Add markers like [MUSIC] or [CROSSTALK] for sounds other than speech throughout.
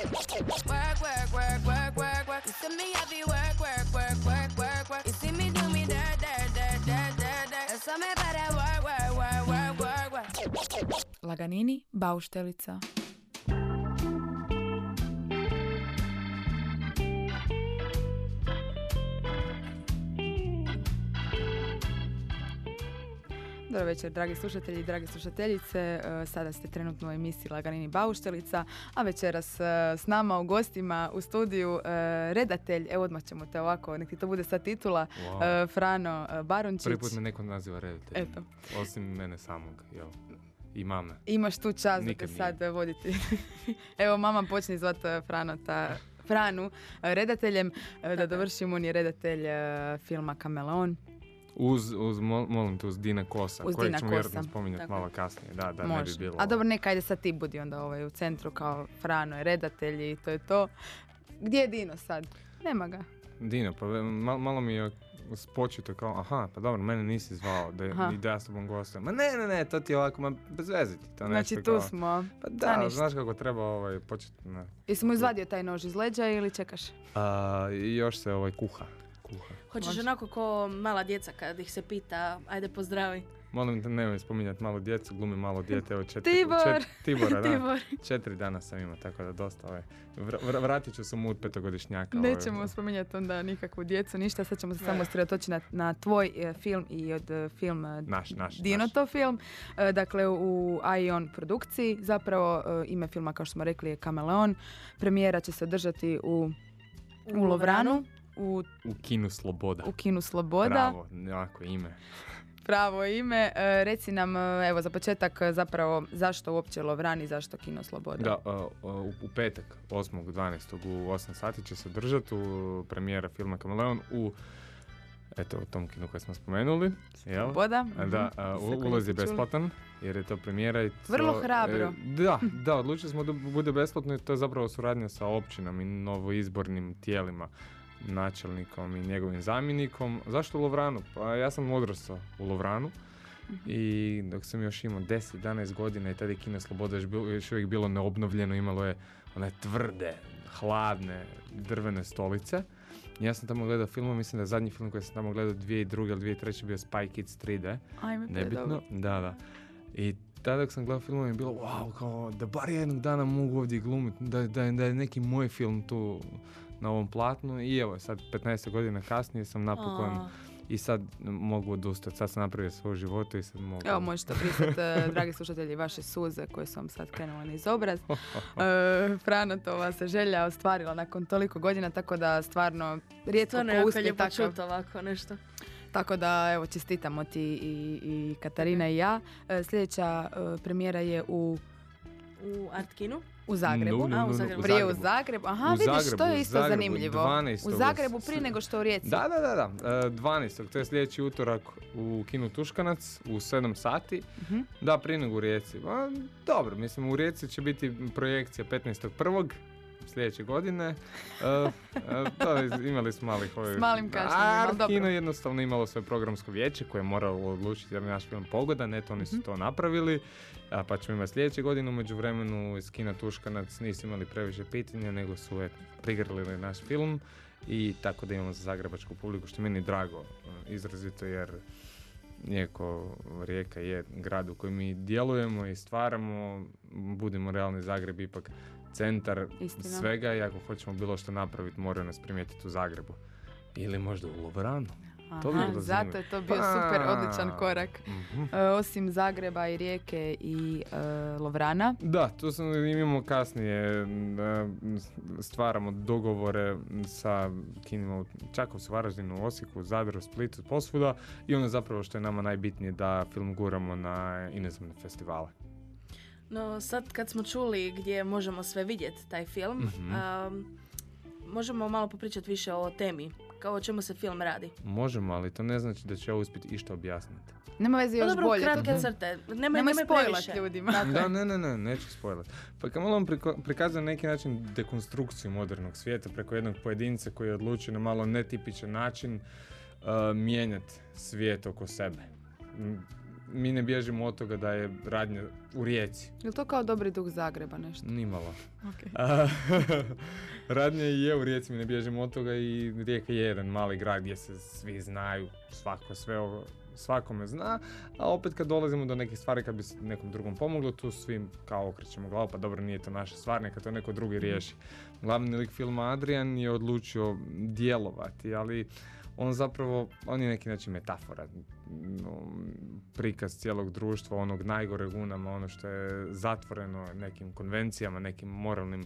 Work, work, work, work, work, work. Me work, work, work, work, work, see me do me work, work, work. Laganini, bauštelica. Dobro večer, dragi slušatelji i drage slušateljice. E, Sada ste trenutno u emisiji Laganini Bauštelica, a večeras e, s nama u gostima u studiju e, redatelj, evo odmah ćemo te ovako, nek ti to bude sad titula, Wow. Frano Barončić. Prvi put me neko naziva rediteljem. Eto. Osim mene samog, jel? I mame. Imaš tu čast da te sad voditi. [LAUGHS] Evo, mama počne zvati e, Frano ta, Franu redateljem, da dovršimo, on je redatelj filma Kameleon. Uz, uz mol- molim te, uz Dina Kosa, Uz kojeg Dina ćemo vjerojatno spominjati Tako. malo kasnije. Da, da, ne Može. bi bilo... A dobro, neka, ajde sad ti budi onda ovaj, u centru kao Frano je redatelj i to je to. Gdje je Dino sad? Nema ga. Dino, pa ve- mal- malo mi je spočito kao, aha, pa dobro, mene nisi zvao da, Aha. i da ja s tobom gostujem. Ma ne, ne, ne, to ti je ovako, ma bez veze ti to Znači tu kao- smo. Pa da, ništa. znaš kako treba ovaj, početi, ne. Jesi mu izvadio taj nož iz leđa ili čekaš? A, i još se ovaj kuha, kuha. Hoćeš Može. onako ko mala djeca kad ih se pita, ajde pozdravi. Molim te, nemoj spominjati malo djecu, glumi malo dijete, evo četiri, Tibor! čet- Tibora, [LAUGHS] da. Tibor. Četiri dana sam imao, tako da dosta ovaj. Vr- vr- vratit ću se mu od petogodišnjaka. ovaj. Nećemo spominjati onda nikakvu djecu, ništa, sad ćemo se samo sredotočiti na, na tvoj e, film i od e, film e, Naš, naš, Dinotov film. E, dakle, u Ion produkciji. Zapravo, e, ime filma, kao što smo rekli, je Kameleon. Premijera će se održati u, u Lovranu, u, U kinu Sloboda. u kinu Sloboda. Bravo, jako ime. Pravo ime. E, reci nam, e, evo, za početak, e, zapravo, zašto uopće Lovran i zašto kino Sloboda? Da, uh, uh, u, u petak, 8.12. u 8 sati će se držati u premijera filma Kameleon u eto, u tom kinu koje smo spomenuli. Sloboda. Mhm. Da, a, Sve u- koji ulaz je besplatan jer je to premijera i to, Vrlo hrabro. e, da, [LAUGHS] da, odlučili smo da bude besplatno i to je zapravo suradnja sa općinom i novoizbornim tijelima načelnikom i njegovim zamjenikom. Zašto u Lovranu? Pa ja sam odrastao u Lovranu i dok sam još imao 10-11 godina i tada je Kino Sloboda još, bilo, još uvijek bilo neobnovljeno, imalo je one tvrde, hladne, drvene stolice. I Ja sam tamo gledao film, mislim da je zadnji film koji sam tamo gledao 2002. ili 2003. bio Spy Kids 3D. Ajme, Nebitno, da, da. I tada dok sam gledao film je bilo wow, kao da bar jednog dana mogu ovdje glumiti, da, da, da je neki moj film tu na ovom platnu i evo sad 15 godina kasnije sam napokon A, i sad mogu odustati, sad sam napravio svoj život i sad mogu. Evo možete pristati, e, [LAUGHS] dragi slušatelji, vaše suze koje su vam sad krenule niz obraz. [LAUGHS] E, Franotova se želja ostvarila nakon toliko godina, tako da stvarno rijetko Stvarno ko uspije lijepo takav. čut ovako nešto. Tako da, evo, čestitamo ti i, i Katarina i ja. E, Sljedeća premijera je u, U Artkinu. U Zagrebu. No, no, A, u no, no, Zagrebu. Prije u Zagrebu. Aha, U vidiš, to Zagrebu, je u isto Zagrebu, zanimljivo. 12. U Zagrebu prije nego što u Rijeci. Da, da, da, da. E, 12. To je sljedeći utorak u kinu Tuškanac u 7 sati. Mhm. Da, prije nego u Rijeci. Pa, dobro, mislim u Rijeci će biti projekcija 15.1. sljedeće godine. To je- imali smo malih ovih... S malim kašnjenjem, A, ali dobro. Kino je jednostavno imalo svoje programsko vijeće koje je moralo odlučiti jer je naš film pogodan. Eto, oni su Mhm. to napravili. A pa ćemo imati sljedeće godine. U međuvremenu iz Kina Tuškanac nisu imali previše pitanja, nego su eto, prigrlili naš film. I tako da imamo za zagrebačku publiku, što meni drago izrazito jer iako Rijeka je grad u kojem mi djelujemo i stvaramo, budimo realni, Zagreb ipak centar Istina. svega i ako hoćemo bilo što napraviti, moraju nas primijetiti u Zagrebu. Ili možda u Lovranu. To bi Aha, bilo zato je to bio Pa, super odličan korak. mhm. E, osim Zagreba i Rijeke i e, Lovrana. Da, tu sam, imamo kasnije, da stvaramo dogovore sa kinima u Čakovcu, Varaždinu, Osijeku, Zadru, Splitu, posvuda i ono zapravo što je nama najbitnije da film guramo na inozemne festivale. No sad kad smo čuli gdje možemo sve vidjeti taj film, Mhm. um, možemo malo popričati više o temi. Kao o čemu se film radi. Možemo, ali to ne znači da će ja uspjeti išta objasniti. Nema veze Pa još dobro, bolje. kratke to- crte. Nemoj nemoj spojlat ljudima. Da, ne, ne, ne, neću spojlat. Pa malo priko- prikazuje na neki način dekonstrukciju modernog svijeta preko jednog pojedinca koji je odlučio na malo netipičan način uh, mijenjati svijet oko sebe. Mi ne bježimo od toga da je radnja u Rijeci. Je li to kao dobri duh Zagreba nešto? Nimalo. Okay. [LAUGHS] Radnja je u Rijeci, mi ne bježimo od toga i Rijeka je jedan mali grad gdje se svi znaju, svako sve ovo, svakome zna, a opet kad dolazimo do nekih stvari kad bi se nekom drugom pomoglo, tu svim kao okrećemo glavu, pa dobro nije to naša stvar, neka to neko drugi riješi. Glavni lik filma Adrian je odlučio djelovati, ali on zapravo, on je neki način metafora, prikaz cijelog društva, onog najgoreg unama, ono što je zatvoreno nekim konvencijama, nekim moralnim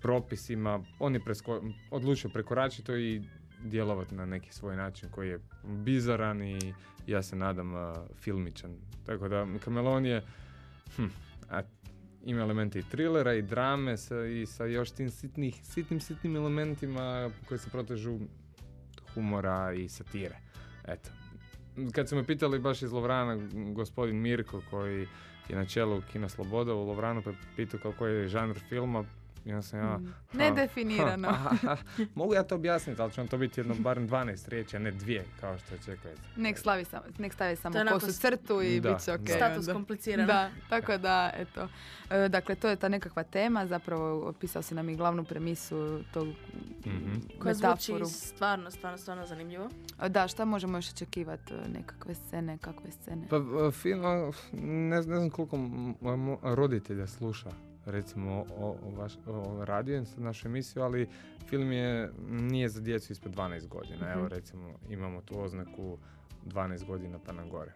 propisima, on je presko, odlučio prekoračiti to i djelovati na neki svoj način koji je bizaran i ja se nadam filmičan. Tako da Kamelon je hm, a, ima elementi i trilera i drame sa, i sa još tim sitnih, sitnim, sitnim elementima koji se protežu humora i satire. Eto. Kad su me pitali baš iz Lovrana, gospodin Mirko koji je na čelu Kina Sloboda u Lovranu, pa pitao kako je žanr filma, ja sam ja... Mm. Nedefinirano. [LAUGHS] mogu ja to objasniti, ali će vam to biti jedno barem 12 riječi, a ne dvije, kao što očekujete. Nek, slavi sam, nek stavi samo kosu crtu i da, bit će ok. Status komplicirano. Da, tako da, eto. E, dakle, to je ta nekakva tema, zapravo opisao si nam i glavnu premisu tog mm-hmm. Koja zvuči stvarno, stvarno, stvarno zanimljivo. Da, šta možemo još očekivati? Nekakve scene, kakve scene? Pa, film, ne, ne znam koliko roditelja sluša recimo o, o, vaš, o radio, našu emisiju, ali film je, nije za djecu ispod 12 godina. Evo mhm. recimo imamo tu oznaku 12 godina pa na gore.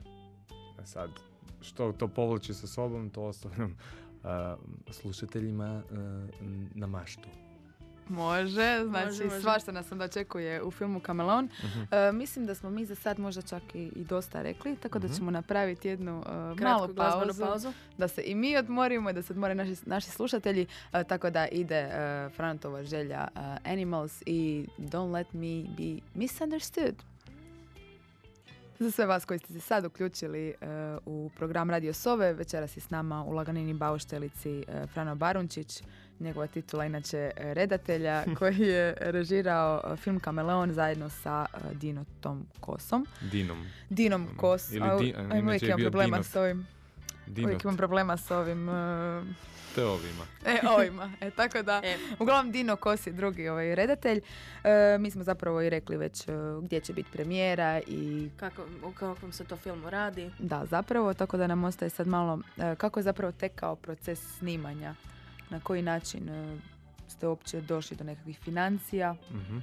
A sad, što to povlači sa sobom, to ostavljam uh, slušateljima uh, na maštu. Može, znači može, svašta nas onda očekuje u filmu Kamelon. uh mislim da smo mi za sad možda čak i, i dosta rekli, tako da uh ćemo napraviti jednu uh, malu pauzu, pauzu, da se i mi odmorimo i da se odmore naši, naši slušatelji, uh, tako da ide uh, Franotova želja Animals i Don't Let Me Be Misunderstood. Za sve vas koji ste se sad uključili u program Radio Sove, večeras je s nama u Laganini Bauštelici Frano Barunčić, njegova titula inače e, redatelja [LAUGHS] koji je režirao e, film Kameleon zajedno sa uh, Dinotom Kosom. Dinom. Dinom Kos. Ili di, a, uvijek imam problema dinot. s ovim. Dinot. Uvijek imam problema s ovim. Uh, te ovima. E, ovima. E, tako da, e. uglavnom Dino Kos je drugi ovaj redatelj. mi smo zapravo i rekli već gdje će biti premijera i... Kako, u kakvom se to filmu radi. Da, zapravo, tako da nam ostaje sad malo kako je zapravo tekao proces snimanja na koji način e, ste uopće došli do nekakvih financija? Mm-hmm.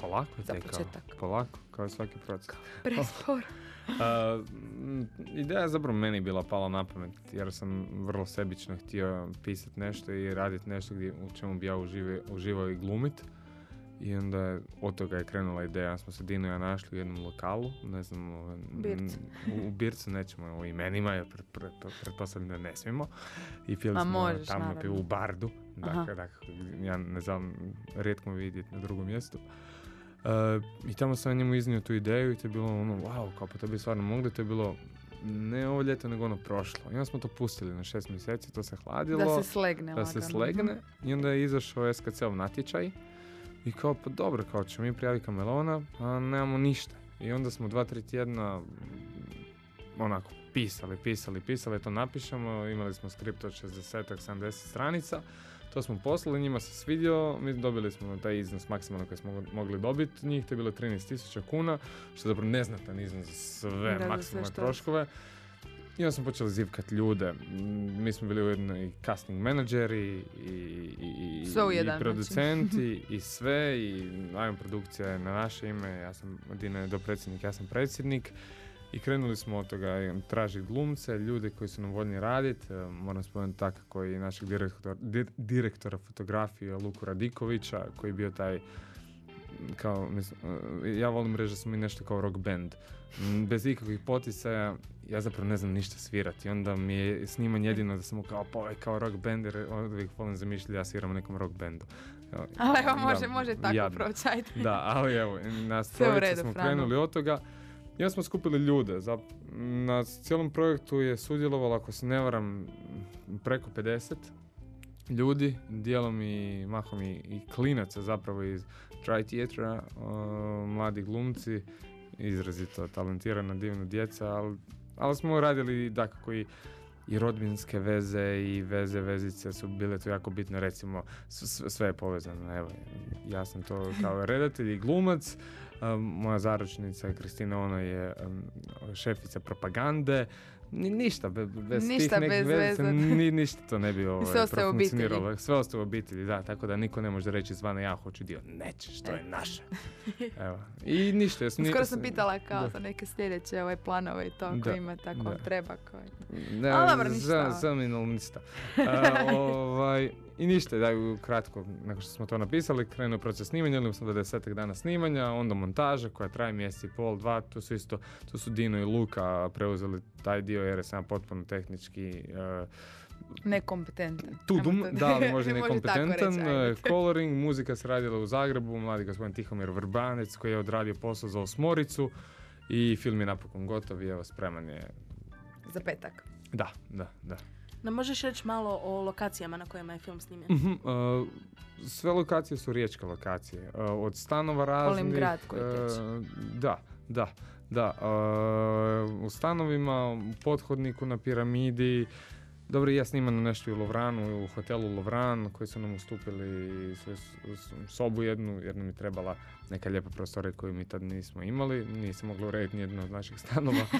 Polako je Za početak. Polako, kao svaki proces. Prespor. [LAUGHS] uh, ideja je zapravo meni bila pala na pamet, jer sam vrlo sebično htio pisati nešto i raditi nešto gdje, u čemu bi ja uživao i glumit. I onda od toga je krenula ideja, smo se Dino ja našli u jednom lokalu, ne znam, u, u Bircu nećemo u imenima, jer pretpostavljam da ne smijemo. I pili smo možeš, tamo naravno. u Bardu, dakle, dakle, ja ne znam, rijetko me vidjeti na drugom mjestu. Uh, I tamo sam njemu iznio tu ideju i to je bilo ono, wow, kao pa to bi stvarno mogli, to je bilo ne ovo ljeto, nego ono prošlo. I onda smo to pustili na šest mjeseci, to se hladilo. Da se slegne. Da se slegne. I onda je izašao SKC-ov natječaj i kao, pa dobro, kao ćemo mi prijaviti kamelona, a nemamo ništa. I onda smo dva, tri tjedna onako pisali, pisali, pisali, to napišemo, imali smo skript od 60-70 stranica, to smo poslali, njima se svidio, mi dobili smo taj iznos maksimalno koji smo mogli dobiti, njih to je bilo 13.000 kuna, što je zapravo neznatan iznos za sve maksimalne troškove. I onda smo počeli zivkat ljude. Mi smo bili ujedno i casting menadžeri i, i, i, sve i producenti [LAUGHS] i sve i ajmo produkcija je na naše ime, ja sam Dina je dopredsjednik, ja sam predsjednik. I krenuli smo od toga tražiti glumce, ljude koji su nam voljni raditi. E, moram spomenuti tako koji našeg direktora, direktora fotografije Luku Radikovića koji je bio taj kao, mislim, e, ja volim reći da smo mi nešto kao rock band. Bez ikakvih poticaja, ja zapravo ne znam ništa svirati. Onda mi je snimanje jedino da sam kao, pa ovaj kao rock band, jer uvijek volim zamišljati da ja sviram u nekom rock bandu. Ali evo, može, može tako proći, Da, ali evo, nas trojice smo krenuli od toga. Onda smo skupili ljude. Za, na cijelom projektu je sudjelovalo, ako se ne varam, preko 50 ljudi, dijelom i mahom i, i klinaca zapravo iz Try Theatra, mladi glumci, izrazito talentirana, divna djeca, ali ali smo radili dakako i i rodbinske veze i veze, vezice su bile tu jako bitne, recimo s- s- sve je povezano. Evo, ja sam to [LAUGHS] kao redatelj i glumac, um, moja zaručnica Kristina, ona je šefica propagande, Ni, ništa, be- bez Ništa tih nekih bez veze, ni, ništa to ne bi [LAUGHS] ovaj, sve ostaje u obitelji. profunkcioniralo. Sve ostaje u obitelji, da, tako da niko ne može reći zvane ja hoću dio. Nećeš, to je E. naše. [LAUGHS] Evo. I ništa. jesam- Skoro sam pitala kao da. za neke sljedeće ovaj planove i to ako Da, ima tako da. treba. Koji. Ne, Ali dobro, ništa. za- za minimal ništa. [LAUGHS] A, ovaj, I ništa, da, kratko, nakon što smo to napisali, krenuo je proces snimanja, imali smo 20 dana snimanja, onda montaža koja traje mjesec i pol, dva, tu su isto, tu su Dino i Luka preuzeli taj dio jer sam ja potpuno tehnički eh, Nekompetentan. tu dum, to- da, [LAUGHS] ali možda nekompetentan. reći, eh, Coloring, muzika se radila u Zagrebu, mladi gospodin Tihomir Vrbanec koji je odradio posao za Osmoricu i film je napokon gotov i evo spreman je. Za petak. Da, da, da. Nam možeš reći malo o lokacijama na kojima je film snimljen? Mhm, uh, sve lokacije su riječke lokacije. Uh, od stanova raznih... Volim grad koji uh, teče. da, da, da. Uh, u stanovima, u pothodniku na piramidi. Dobro, ja snimam nešto i u Lovranu, u hotelu Lovran, koji su nam ustupili sve sobu jednu, jer nam je trebala neka lijepa prostorija koju mi tad nismo imali. Nije se moglo urediti nijedno od naših stanova. [LAUGHS]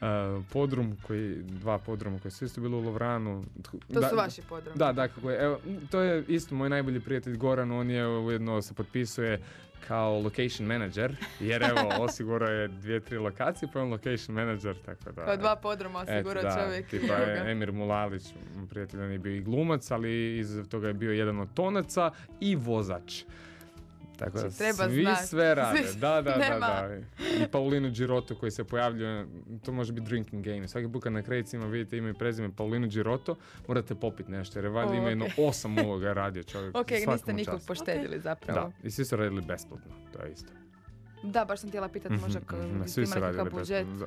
Uh, podrum, koji, dva podruma koji su isto bili u Lovranu. To Da- su vaši podromi. da, dakle, evo, to je isto moj najbolji prijatelj Goran, on je ujedno se potpisuje kao location manager, jer evo, [LAUGHS] osigurao je dvije, tri lokacije, pa je on location manager, tako da... Kao dva podruma osigurao da, čovjek. Tipa je. Emir Mulalić, prijatelj, on je bio i glumac, ali iz toga je bio jedan od tonaca i vozač. Tako da Znači, treba svi sve [LAUGHS] rade, Svi- da, da, da, da. I Paulinu Giroto koji se pojavljuje, to može biti drinking game. Svaki put kad na kredicima vidite ime i prezime Paulinu Giroto, morate popiti nešto, jer je valjda ima jedno osam uloga radio čovjek. [LAUGHS] Ok, niste nikog čast. poštedili zapravo. Da, i svi su radili besplatno, to je isto. Da, baš sam htjela pitati možda Mhm, mhm, jeste Svi radili kakav budžet. Da.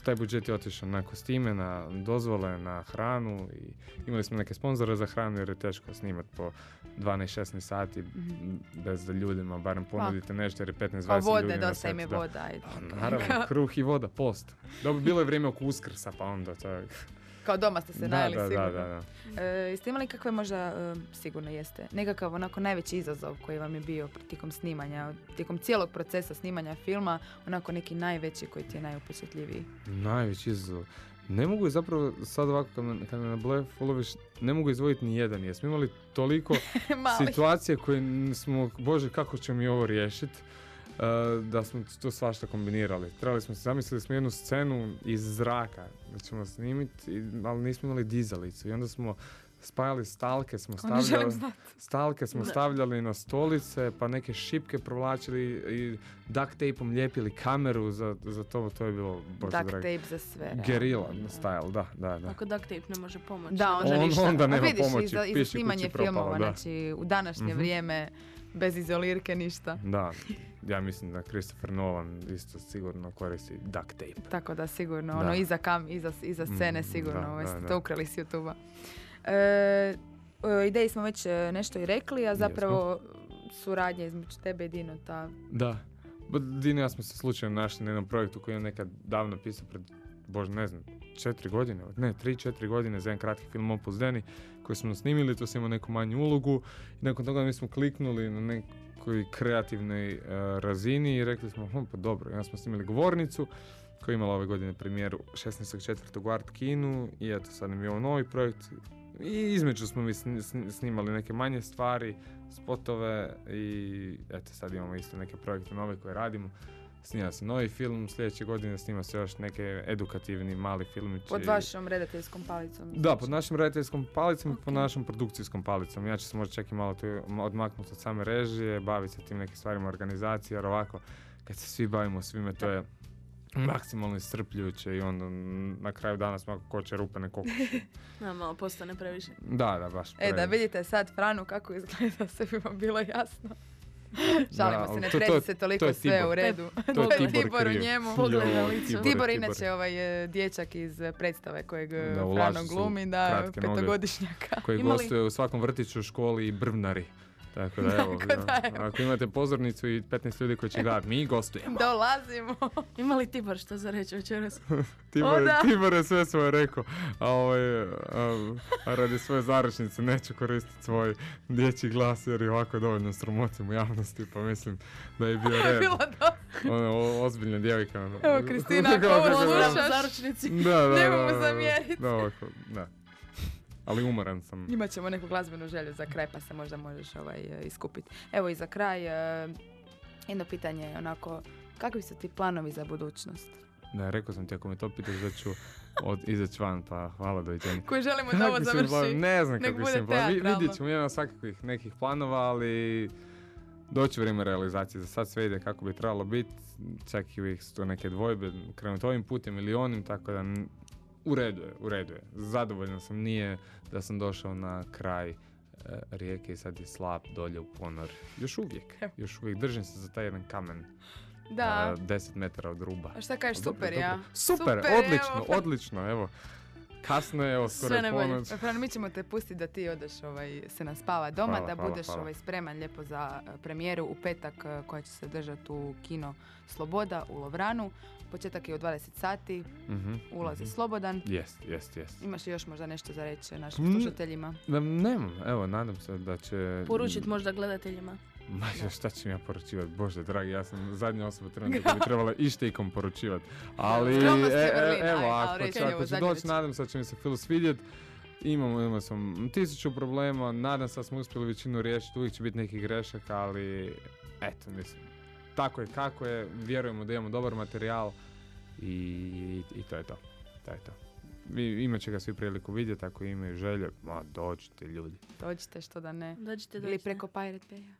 Taj budžet je otišao na kostime, na dozvole, na hranu i imali smo neke sponzore za hranu jer je teško snimati po 12-16 sati Mhm. bez da ljudima barem ponudite nešto jer je 15-20 Pa ljudi vode, na dosta im je voda. ajde. Pa, Naravno, kruh i voda, post. Dobro, bilo je vrijeme oko uskrsa, pa onda to. Kao doma ste se najeli sigurno. da, da. E, jeste imali kakve možda, e, sigurno jeste, nekakav onako najveći izazov koji vam je bio tijekom snimanja, tijekom cijelog procesa snimanja filma, onako neki najveći koji ti je najupečatljiviji? Najveći izazov. Ne mogu zapravo sad ovako kad me, kad me na blef ne mogu izvojiti ni jedan jer smo imali toliko [LAUGHS] situacije koje smo, bože kako ćemo mi ovo riješiti, da smo to svašta kombinirali. Trebali smo, zamislili smo jednu scenu iz zraka da ćemo snimiti, ali nismo imali dizalicu i onda smo spajali stalke, smo želim stavljali, stalke smo stavljali na stolice, pa neke šipke provlačili i duct tapeom lijepili kameru za, za to, to je bilo, bože Duct dragi. tape za sve. Gerila style, da, da, da. Ako duct tape ne može pomoći. Da, onda može On- ništa. onda A nema vidiš, pomoći, i za, i za piši kući snimanje filmova, da. znači u današnje Mhm. vrijeme bez izolirke ništa. Da, ja mislim da Christopher Nolan isto sigurno koristi duct tape. Tako da sigurno, Da. ono iza, kam, iza, iza scene Mm, sigurno da, ovaj, da, ste da. to ukrali s youtube E, o ideji smo već e, nešto i rekli, a zapravo suradnja između tebe i Dino, ta Da. Dino ja smo se slučajno našli na jednom projektu koji je nekad davno pisao pred, bože ne znam, četiri godine, ne, tri, četiri godine za jedan kratki film Opus Deni koji smo snimili, to sam imao neku manju ulogu i nakon toga mi smo kliknuli na nekoj kreativnoj e, razini i rekli smo, hm, pa dobro, onda smo snimili govornicu koja je imala ove godine premijeru 16.4. u Art Kinu i eto sad nam je ovo novi projekt i između smo mi sni- sni- snimali neke manje stvari, spotove i eto sad imamo isto neke projekte nove koje radimo. Snima se novi film, sljedeće godine snima se još neke edukativni mali filmići. pod vašom redateljskom palicom. Da, pod našim redateljskom palicom i pod našom produkcijskom palicom. Ja ću se možda čak i malo tu odmaknuti od same režije, baviti se tim nekim stvarima organizacije, jer ovako, kad se svi bavimo svime, to je maksimalno iscrpljujuće i onda na kraju dana smo ako koče rupe ne kokoš. [LAUGHS] Da, malo postane previše. Da, da, baš. E, da previše. vidite sad Franu kako izgleda, [LAUGHS] sve bi vam bilo jasno. [LAUGHS] Šalimo Da, se, ne to- to- se to toliko je sve Tibor. u redu. To je To je Tibor Tibor u njemu. Licu. Tibor, Tibor inače ovaj e, dječak iz e, predstave kojeg e, Da, u Frano glumi, da, kratke noge. petogodišnjaka. Koji gostuje u svakom vrtiću, školi i brvnari. Tako da [LAUGHS] evo, Tako da, evo. ako imate pozornicu i 15 ljudi koji će gledati, mi gostujemo. [LAUGHS] Dolazimo. [LAUGHS] Ima li Tibor što za reći večeras? Tibor, da. Tibor je sve svoje rekao, a, ovaj, a, a radi svoje zaručnice neću koristiti svoj dječji glas jer je ovako dovoljno sramotim u javnosti, pa mislim da je bio red. Bilo. Ona o- ozbiljna djevojka. ono. Evo, Kristina, ako ovo da- slušaš, Zaručnici. Da, da, da. Nemoj mu da, da. zamjerit. Da, ovako, da. Ali umoran sam. Imat ćemo neku glazbenu želju za kraj pa se možda možeš ovaj, e, iskupiti. Evo i za kraj, e, jedno pitanje je onako, kakvi su ti planovi za budućnost? Da, rekao sam ti ako me to pitaš da ću od, izaći van, pa hvala doviđenja. Koji želimo da ovo završi. Ne znam nek mi planovi. Vi-. Vidjet ćemo, imam svakakvih nekih planova, ali doći vrijeme realizacije. Za sad sve ide kako bi trebalo biti. Čak i uvijek su neke dvojbe. Krenuti ovim putem ili onim, tako da u redu je, u redu je. Zadovoljan sam, nije da sam došao na kraj e, rijeke i sad je slap dolje u ponor. Još uvijek, još uvijek držim se za taj jedan kamen. Da. e, 10 metara od ruba. A šta kažeš, super, dobro. ja? Super, Super, odlično, evo. odlično, evo. Kasno je, evo, skoro je ponoć. Fran, mi ćemo te pustiti da ti odeš ovaj, se naspava doma, Hvala, da hvala, budeš hvala. ovaj, spreman lijepo za eh, premijeru u petak eh, koja će se držati u kino Sloboda u Lovranu. Početak je u 20 sati, Mhm, ulaz je mhm. slobodan. Jest, jest, jest. Imaš li još možda nešto za reći našim Mm. slušateljima? Da, nemam, evo, nadam se da će... Poručit možda gledateljima. [LAUGHS] Ma šta ću ja poručivati, bože dragi, ja sam zadnja osoba trenutno [LAUGHS] koja bi trebala ikom poručivati. Ali, e, e, evo, ako će, ako će doći, nadam se da će mi se film svidjet. Imamo, imamo sam tisuću problema, nadam se da smo uspjeli većinu riješiti, uvijek će biti nekih grešaka, ali eto, mislim, tako je kako je, vjerujemo da imamo dobar materijal i, i, to je to. To je to. Vi, imat će ga svi priliku vidjeti, ako imaju želje, ma dođite ljudi. Dođite što da ne. Dođite, Ili dođite. preko Pirate Baya.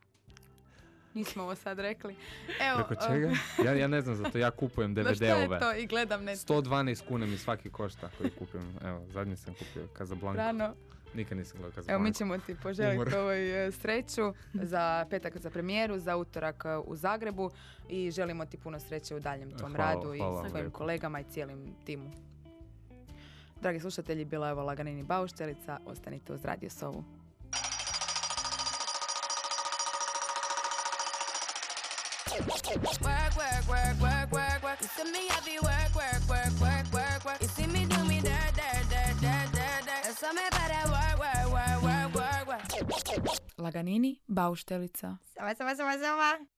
Nismo ovo sad rekli. Evo, Preko čega? Ja, ja ne znam za to, ja kupujem [LAUGHS] da šta je DVD-ove. to i gledam net. 112 kuna mi svaki košta koji kupim. Evo, zadnji sam kupio Casablanca. Rano. Nikad nisam gledao Evo, mi ćemo ti poželiti Umor. ovoj e, sreću za petak za premijeru, za utorak e, u Zagrebu i želimo ti puno sreće u daljem tom Hvala, radu i hvala sa svojim lijepo. kolegama i cijelim timu. Dragi slušatelji, bila je ovo Laganini Bauštelica, ostanite uz Radio Sovu. Work, work, work, work, work, work. You see me, I be work, Laganini Bauštelica. Sama, sama, sama, sama.